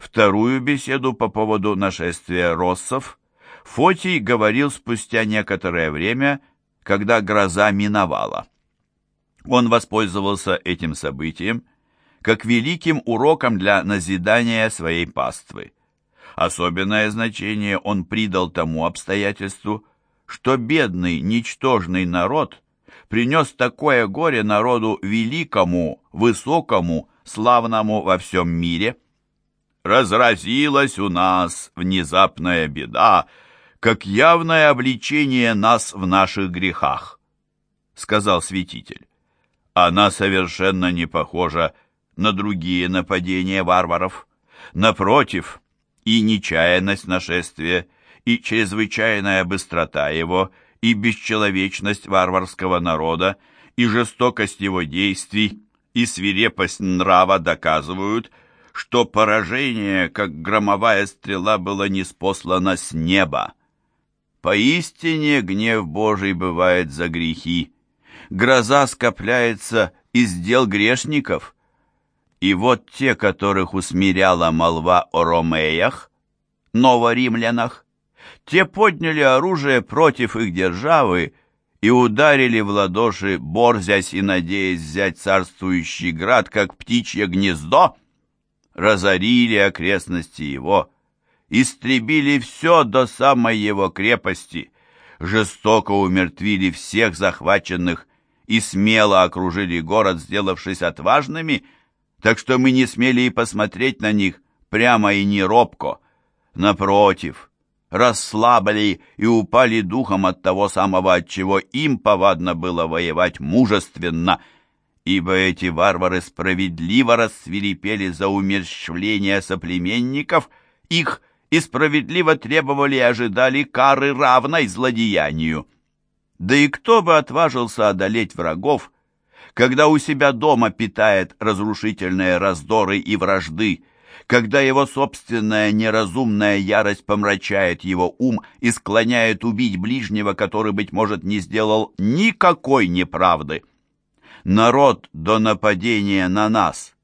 Вторую беседу по поводу нашествия россов Фотий говорил спустя некоторое время, когда гроза миновала. Он воспользовался этим событием как великим уроком для назидания своей паствы. Особенное значение он придал тому обстоятельству, что бедный, ничтожный народ принес такое горе народу великому, высокому, славному во всем мире. «Разразилась у нас внезапная беда, как явное обличение нас в наших грехах», — сказал святитель. «Она совершенно не похожа на другие нападения варваров. Напротив, и нечаянность нашествия, и чрезвычайная быстрота его, и бесчеловечность варварского народа, и жестокость его действий, и свирепость нрава доказывают, что поражение, как громовая стрела, было неспослано с неба. Поистине гнев Божий бывает за грехи. Гроза скопляется из дел грешников. И вот те, которых усмиряла молва о ромеях, новоримлянах, те подняли оружие против их державы и ударили в ладоши, борзясь и надеясь взять царствующий град, как птичье гнездо, разорили окрестности его, истребили все до самой его крепости, жестоко умертвили всех захваченных и смело окружили город, сделавшись отважными, так что мы не смели и посмотреть на них прямо и не робко. Напротив, расслабили и упали духом от того самого, от чего им повадно было воевать мужественно, ибо эти варвары справедливо рассвирепели за умерщвление соплеменников их и справедливо требовали и ожидали кары равной злодеянию. Да и кто бы отважился одолеть врагов, когда у себя дома питает разрушительные раздоры и вражды, когда его собственная неразумная ярость помрачает его ум и склоняет убить ближнего, который, быть может, не сделал никакой неправды. Народ до нападения на нас,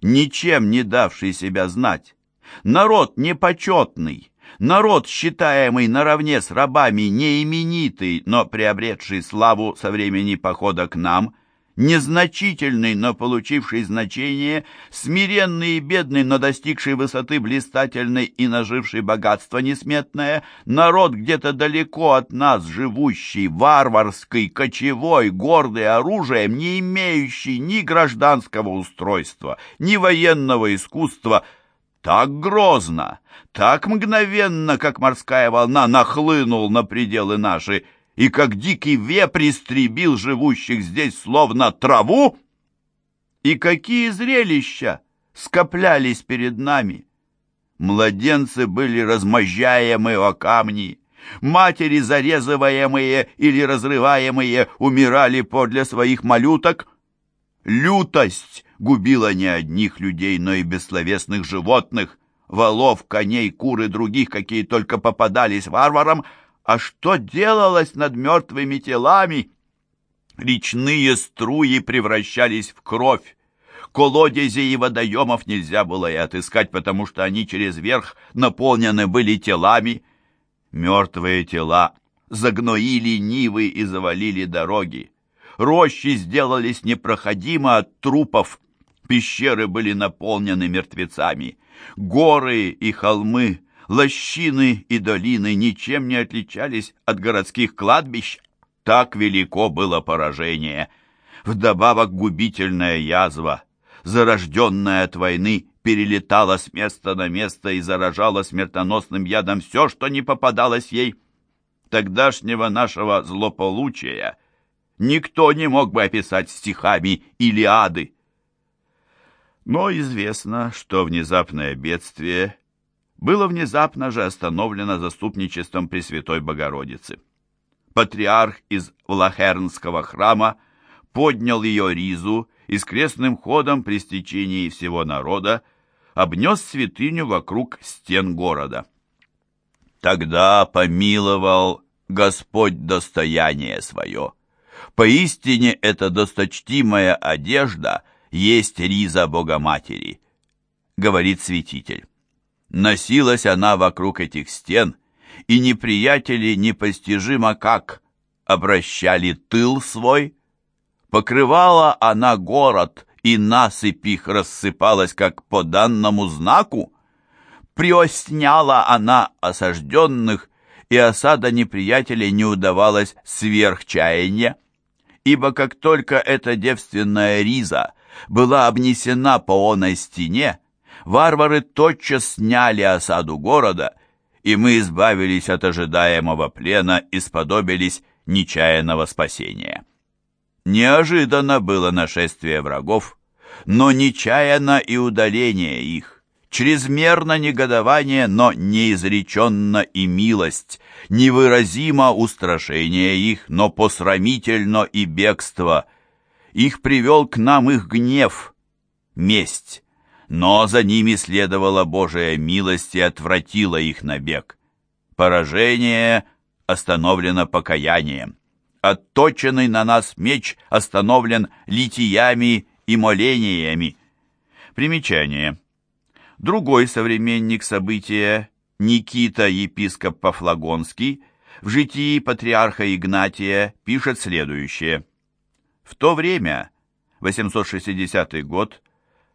ничем не давший себя знать, народ непочетный, народ, считаемый наравне с рабами, неименитый, но приобретший славу со времени похода к нам – незначительный, но получивший значение, смиренный и бедный, но достигший высоты блистательной и наживший богатство несметное, народ где-то далеко от нас живущий, варварский, кочевой, гордый оружием, не имеющий ни гражданского устройства, ни военного искусства, так грозно, так мгновенно, как морская волна, нахлынул на пределы наши, и как дикий вепрь истребил живущих здесь словно траву? И какие зрелища скоплялись перед нами! Младенцы были размозжаемы о камни, матери, зарезываемые или разрываемые, умирали подле своих малюток. Лютость губила не одних людей, но и бессловесных животных, волов, коней, кур и других, какие только попадались варварам, а что делалось над мертвыми телами? Речные струи превращались в кровь. Колодези и водоемов нельзя было и отыскать, потому что они через верх наполнены были телами. Мертвые тела загноили нивы и завалили дороги. Рощи сделались непроходимо от трупов. Пещеры были наполнены мертвецами. Горы и холмы лощины и долины ничем не отличались от городских кладбищ. Так велико было поражение. Вдобавок губительная язва, зарожденная от войны, перелетала с места на место и заражала смертоносным ядом все, что не попадалось ей. Тогдашнего нашего злополучия никто не мог бы описать стихами Илиады. Но известно, что внезапное бедствие было внезапно же остановлено заступничеством Пресвятой Богородицы. Патриарх из Влахернского храма поднял ее ризу и с крестным ходом при стечении всего народа обнес святыню вокруг стен города. Тогда помиловал Господь достояние свое. Поистине эта досточтимая одежда есть риза Богоматери, говорит святитель. Носилась она вокруг этих стен, и неприятели непостижимо как обращали тыл свой. Покрывала она город, и насыпь их рассыпалась, как по данному знаку. Приосняла она осажденных, и осада неприятелей не удавалась сверх. Ибо как только эта девственная риза была обнесена по оной стене, варвары тотчас сняли осаду города, и мы избавились от ожидаемого плена и сподобились нечаянного спасения. Неожиданно было нашествие врагов, но нечаянно и удаление их, чрезмерно негодование, но неизреченно и милость, невыразимо устрашение их, но посрамительно и бегство. Их привел к нам их гнев, месть, но за ними следовала Божия милость и отвратила их набег. Поражение остановлено покаянием. Отточенный на нас меч остановлен литиями и молениями. Примечание. Другой современник события, Никита, епископ Пафлагонский, в житии патриарха Игнатия пишет следующее. В то время, 860 год,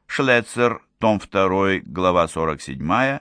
Шлецер, том 2, глава 47,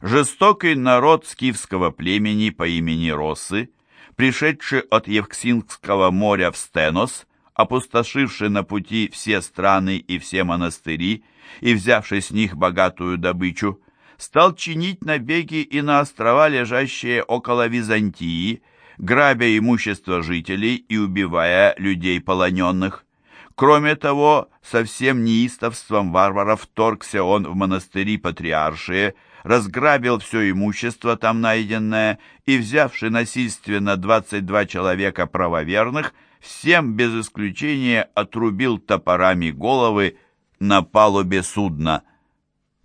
жестокий народ скифского племени по имени Россы, пришедший от Евксинского моря в Стенос, опустошивший на пути все страны и все монастыри и взявший с них богатую добычу, стал чинить набеги и на острова, лежащие около Византии, грабя имущество жителей и убивая людей полоненных. Кроме того, со всем неистовством варваров вторгся он в монастыри Патриаршие, разграбил все имущество там найденное и, взявши насильственно 22 человека правоверных, всем без исключения отрубил топорами головы на палубе судна.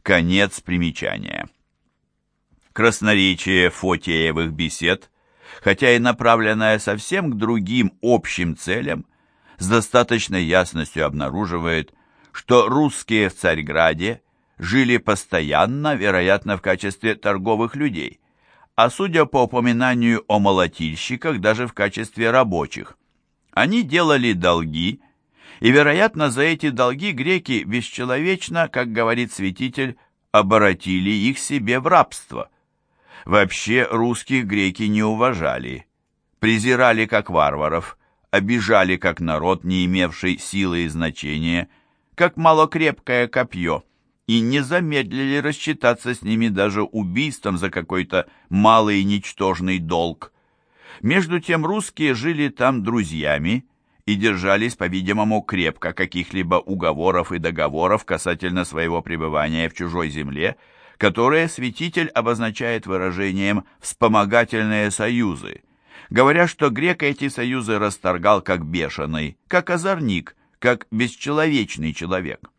Конец примечания. Красноречие Фотиевых бесед, хотя и направленное совсем к другим общим целям, с достаточной ясностью обнаруживает, что русские в Царьграде жили постоянно, вероятно, в качестве торговых людей, а судя по упоминанию о молотильщиках, даже в качестве рабочих. Они делали долги, и, вероятно, за эти долги греки бесчеловечно, как говорит святитель, оборотили их себе в рабство. Вообще русских греки не уважали, презирали как варваров, обижали как народ, не имевший силы и значения, как малокрепкое копье, и не замедлили рассчитаться с ними даже убийством за какой-то малый ничтожный долг. Между тем русские жили там друзьями и держались, по-видимому, крепко каких-либо уговоров и договоров касательно своего пребывания в чужой земле, которые святитель обозначает выражением «вспомогательные союзы», говоря, что грек эти союзы расторгал как бешеный, как озорник, как бесчеловечный человек.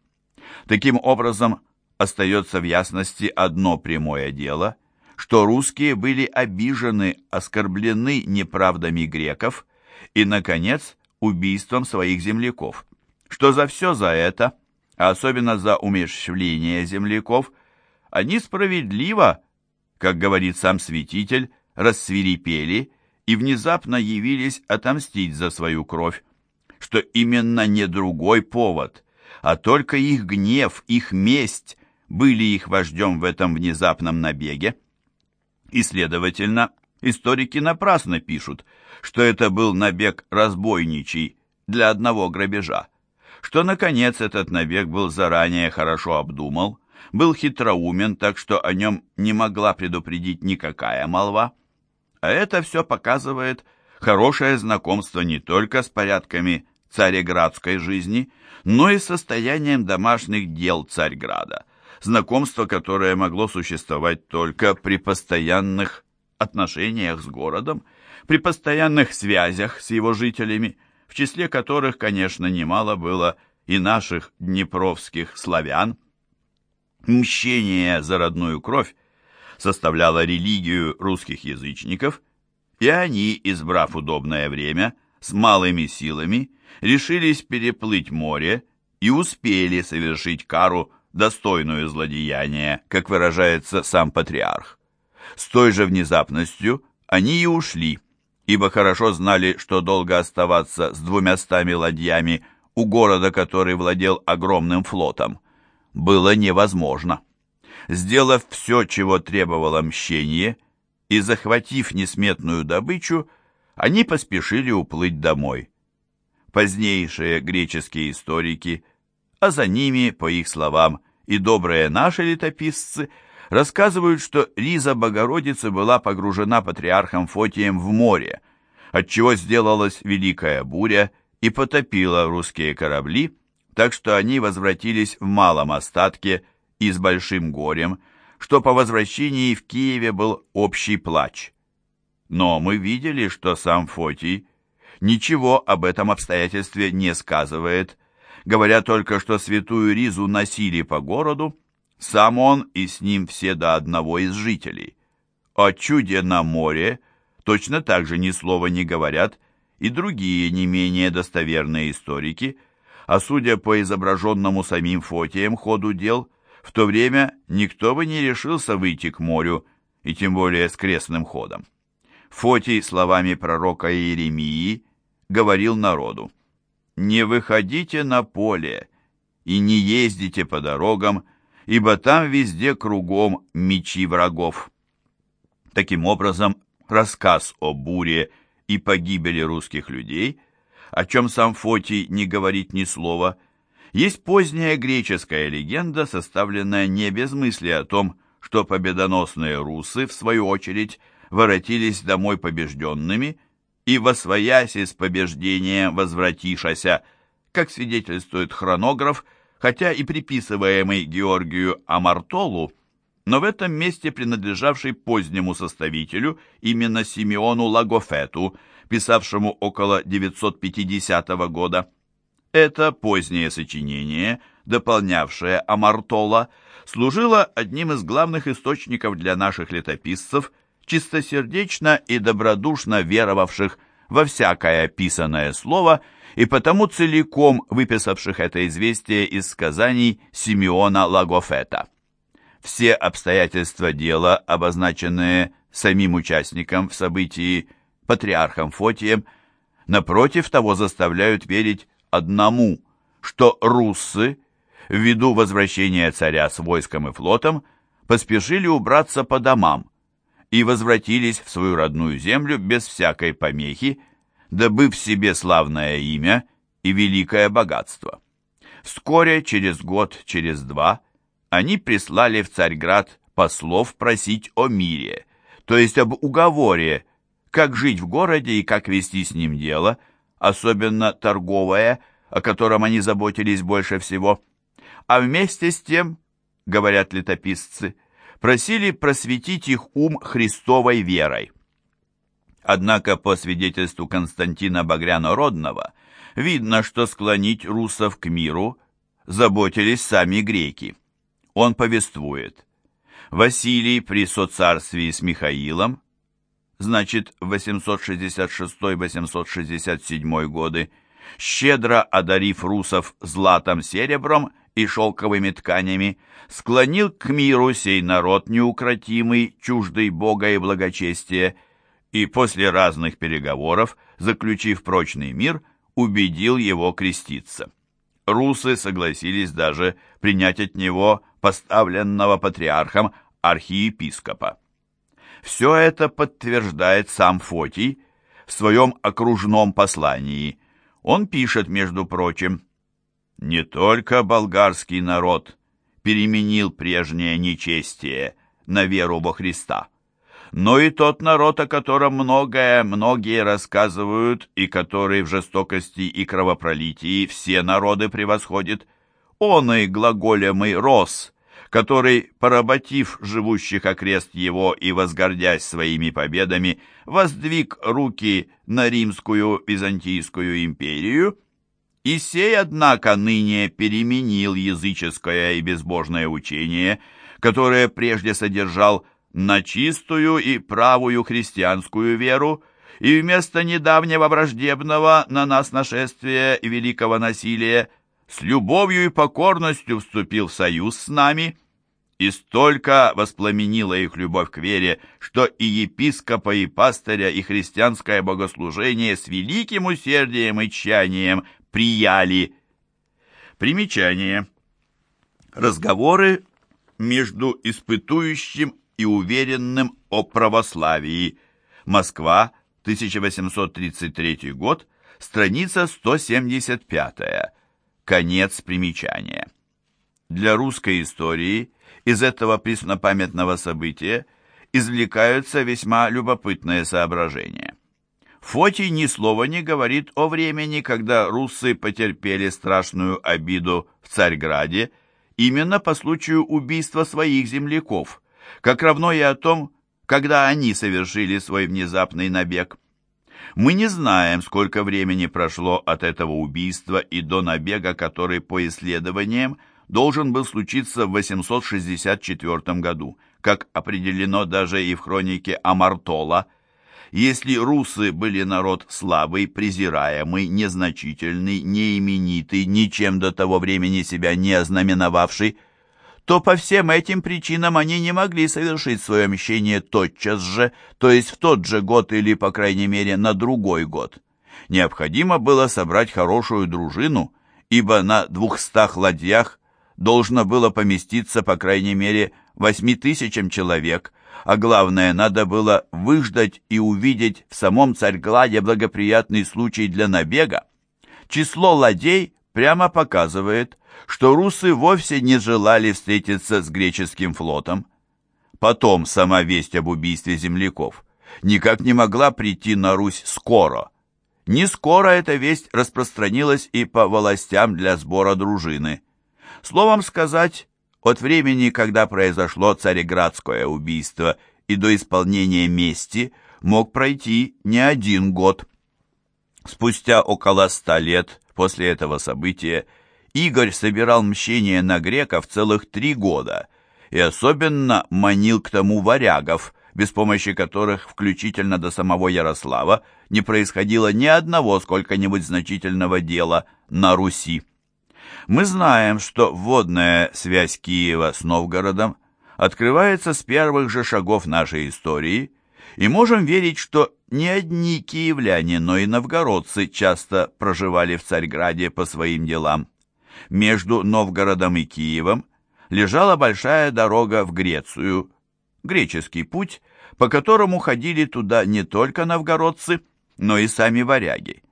Таким образом, остается в ясности одно прямое дело, что русские были обижены, оскорблены неправдами греков и, наконец, убийством своих земляков, что за все за это, а особенно за умерщвление земляков, они справедливо, как говорит сам святитель, рассвирепели и внезапно явились отомстить за свою кровь, что именно не другой повод, а только их гнев, их месть были их вождем в этом внезапном набеге. И, следовательно, историки напрасно пишут, что это был набег разбойничий для одного грабежа, что, наконец, этот набег был заранее хорошо обдумал, был хитроумен, так что о нем не могла предупредить никакая молва, а это все показывает хорошее знакомство не только с порядками цареградской жизни, но и с состоянием домашних дел Царьграда, знакомство, которое могло существовать только при постоянных отношениях с городом, при постоянных связях с его жителями, в числе которых, конечно, немало было и наших днепровских славян. Мщение за родную кровь составляла религию русских язычников, и они, избрав удобное время, с малыми силами, решились переплыть море и успели совершить кару достойную злодеяния, как выражается сам патриарх. С той же внезапностью они и ушли, ибо хорошо знали, что долго оставаться с двумястами ладьями у города, который владел огромным флотом, было невозможно. Сделав все, чего требовало мщение, и захватив несметную добычу, они поспешили уплыть домой. Позднейшие греческие историки, а за ними, по их словам, и добрые наши летописцы, рассказывают, что Риза Богородицы была погружена патриархом Фотием в море, отчего сделалась великая буря и потопила русские корабли, так что они возвратились в малом остатке и с большим горем, что по возвращении в Киеве был общий плач. Но мы видели, что сам Фотий ничего об этом обстоятельстве не сказывает, говоря только, что святую Ризу носили по городу, сам он и с ним все до одного из жителей. О чуде на море точно так же ни слова не говорят и другие не менее достоверные историки, а судя по изображенному самим Фотием ходу дел – в то время никто бы не решился выйти к морю, и тем более с крестным ходом. Фотий словами пророка Иеремии говорил народу, «Не выходите на поле и не ездите по дорогам, ибо там везде кругом мечи врагов». Таким образом, рассказ о буре и погибели русских людей, о чем сам Фотий не говорит ни слова – есть поздняя греческая легенда, составленная не без мысли о том, что победоносные русы, в свою очередь, воротились домой побежденными и, восвоясь из побеждения возвратишася, как свидетельствует хронограф, хотя и приписываемый Георгию Амартолу, но в этом месте принадлежавший позднему составителю, именно Симеону Лагофету, писавшему около 950 года. Это позднее сочинение, дополнявшее Амартола, служило одним из главных источников для наших летописцев, чистосердечно и добродушно веровавших во всякое писанное слово и потому целиком выписавших это известие из сказаний Симеона Лагофета. Все обстоятельства дела, обозначенные самим участником в событии патриархом Фотием, напротив того заставляют верить одному, что руссы, ввиду возвращения царя с войском и флотом, поспешили убраться по домам и возвратились в свою родную землю без всякой помехи, добыв себе славное имя и великое богатство. Вскоре, через год, через два, они прислали в Царьград послов просить о мире, то есть об уговоре, как жить в городе и как вести с ним дело – особенно торговое, о котором они заботились больше всего. А вместе с тем, говорят летописцы, просили просветить их ум Христовой верой. Однако по свидетельству Константина Багряно-Родного видно, что склонить русов к миру заботились сами греки. Он повествует. Василий при соцарствии с Михаилом значит 866-867 годы, щедро одарив русов златом серебром и шелковыми тканями, склонил к миру сей народ неукротимый, чуждый Бога и благочестия, и после разных переговоров, заключив прочный мир, убедил его креститься. Русы согласились даже принять от него поставленного патриархом архиепископа. Все это подтверждает сам Фотий в своем окружном послании. Он пишет, между прочим, «Не только болгарский народ переменил прежнее нечестие на веру во Христа, но и тот народ, о котором многое многие рассказывают и который в жестокости и кровопролитии все народы превосходит, он и глаголемый рос» который, поработив живущих окрест его и возгордясь своими победами, воздвиг руки на римскую Византийскую империю, и сей, однако, ныне переменил языческое и безбожное учение, которое прежде содержал на чистую и правую христианскую веру, и вместо недавнего враждебного на нас нашествия и великого насилия с любовью и покорностью вступил в союз с нами, и столько воспламенила их любовь к вере, что и епископа, и пастыря, и христианское богослужение с великим усердием и тщанием прияли. Примечание. Разговоры между испытующим и уверенным о православии. Москва, 1833 год, страница 175. Конец примечания. Для русской истории из этого преснопамятного события извлекаются весьма любопытные соображения. Фотий ни слова не говорит о времени, когда руссы потерпели страшную обиду в Царьграде именно по случаю убийства своих земляков, как равно и о том, когда они совершили свой внезапный набег. Мы не знаем, сколько времени прошло от этого убийства и до набега, который по исследованиям должен был случиться в 864 году, как определено даже и в хронике Амартола. Если русы были народ слабый, презираемый, незначительный, неименитый, ничем до того времени себя не ознаменовавший, то по всем этим причинам они не могли совершить свое мщение тотчас же, то есть в тот же год или, по крайней мере, на другой год. Необходимо было собрать хорошую дружину, ибо на двухстах ладьях должно было поместиться, по крайней мере, восьми тысячам человек, а главное, надо было выждать и увидеть в самом Царьгладе благоприятный случай для набега. Число ладей прямо показывает, что русы вовсе не желали встретиться с греческим флотом. Потом сама весть об убийстве земляков никак не могла прийти на Русь скоро. Не скоро эта весть распространилась и по властям для сбора дружины. Словом сказать, от времени, когда произошло цареградское убийство и до исполнения мести, мог пройти не один год. Спустя около ста лет после этого события Игорь собирал мщение на греков целых три года и особенно манил к тому варягов, без помощи которых, включительно до самого Ярослава, не происходило ни одного сколько-нибудь значительного дела на Руси. Мы знаем, что водная связь Киева с Новгородом открывается с первых же шагов нашей истории, и можем верить, что не одни киевляне, но и новгородцы часто проживали в Царьграде по своим делам. Между Новгородом и Киевом лежала большая дорога в Грецию, греческий путь, по которому ходили туда не только новгородцы, но и сами варяги.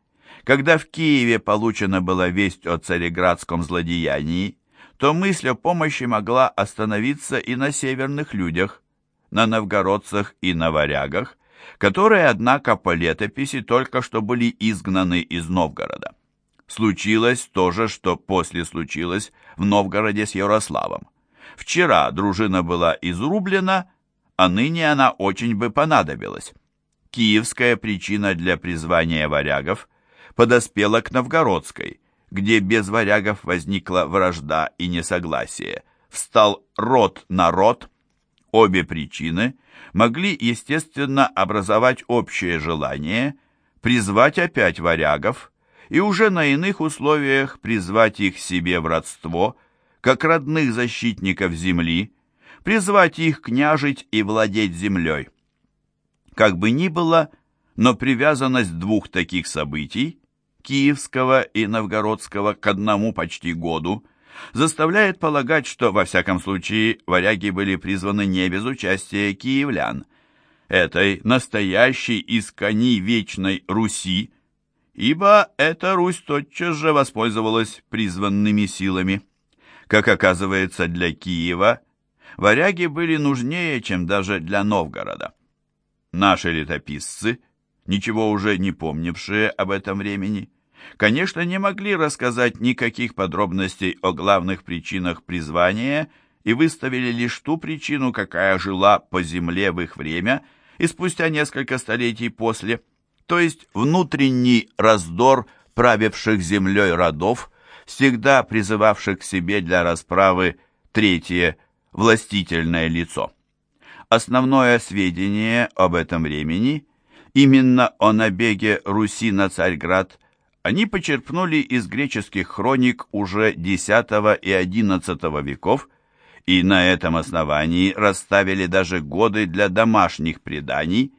Когда в Киеве получена была весть о цареградском злодеянии, то мысль о помощи могла остановиться и на северных людях, на новгородцах и на варягах, которые, однако, по летописи только что были изгнаны из Новгорода. Случилось то же, что после случилось в Новгороде с Ярославом. Вчера дружина была изрублена, а ныне она очень бы понадобилась. Киевская причина для призвания варягов подоспела к Новгородской, где без варягов возникла вражда и несогласие. Встал род на род. Обе причины могли, естественно, образовать общее желание призвать опять варягов, и уже на иных условиях призвать их себе в родство, как родных защитников земли, призвать их княжить и владеть землей. Как бы ни было, но привязанность двух таких событий, Киевского и Новгородского, к одному почти году, заставляет полагать, что, во всяком случае, варяги были призваны не без участия киевлян, этой настоящей из кони вечной Руси, ибо эта Русь тотчас же воспользовалась призванными силами. Как оказывается, для Киева варяги были нужнее, чем даже для Новгорода. Наши летописцы, ничего уже не помнившие об этом времени, конечно, не могли рассказать никаких подробностей о главных причинах призвания и выставили лишь ту причину, какая жила по земле в их время и спустя несколько столетий после – то есть внутренний раздор правивших землей родов, всегда призывавших к себе для расправы третье властительное лицо. Основное сведение об этом времени, именно о набеге Руси на Царьград, они почерпнули из греческих хроник уже X и XI веков и на этом основании расставили даже годы для домашних преданий,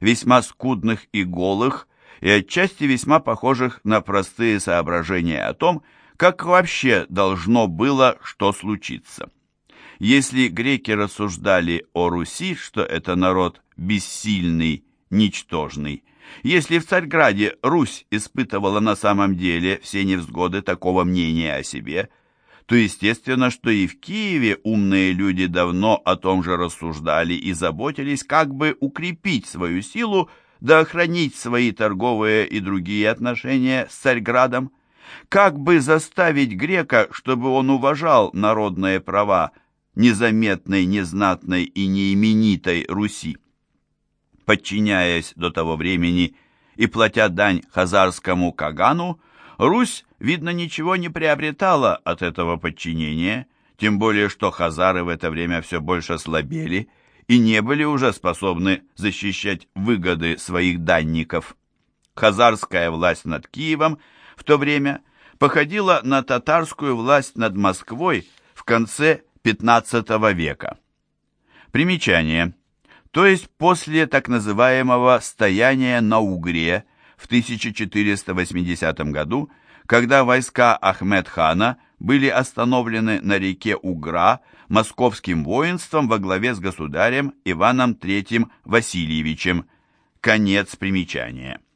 весьма скудных и голых, и отчасти весьма похожих на простые соображения о том, как вообще должно было что случиться. Если греки рассуждали о Руси, что это народ бессильный, ничтожный, если в Царьграде Русь испытывала на самом деле все невзгоды такого мнения о себе, то естественно, что и в Киеве умные люди давно о том же рассуждали и заботились, как бы укрепить свою силу, да охранить свои торговые и другие отношения с Царьградом, как бы заставить грека, чтобы он уважал народные права незаметной, незнатной и неименитой Руси. Подчиняясь до того времени и платя дань хазарскому Кагану, Русь, видно, ничего не приобретала от этого подчинения, тем более что хазары в это время все больше слабели и не были уже способны защищать выгоды своих данников. Хазарская власть над Киевом в то время походила на татарскую власть над Москвой в конце XV века. Примечание – то есть после так называемого «стояния на Угре» в 1480 году, когда войска Ахмед-хана были остановлены на реке Угра московским воинством во главе с государем Иваном III Васильевичем. Конец примечания.